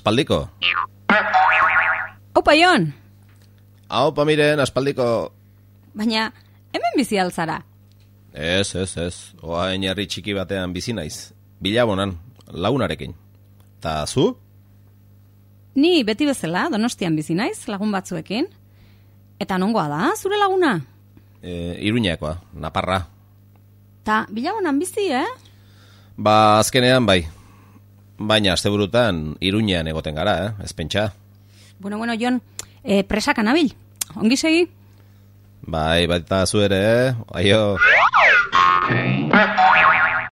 aspaldiko. Opa, Jon! Hau, pamiren, aspaldiko... Baina, hemen bizi altzara. Ez, ez, ez. Oain herri txiki batean bizi naiz. Bilabonan, lagunarekin. Ta zu? Ni beti bezala, donostian bizi naiz, lagun batzuekin. Eta nongoa da, zure laguna? E, Iruñakoa, Naparra. Ta, bilabonan bizi, eh? Ba, azkenean bai. Baina, asteburutan Iruñean egoten gara, eh? Ez pentsa. Bueno, bueno, Jon, e, presak anabil. Ongi segi? Bai, baita zu ere, eh? Aio.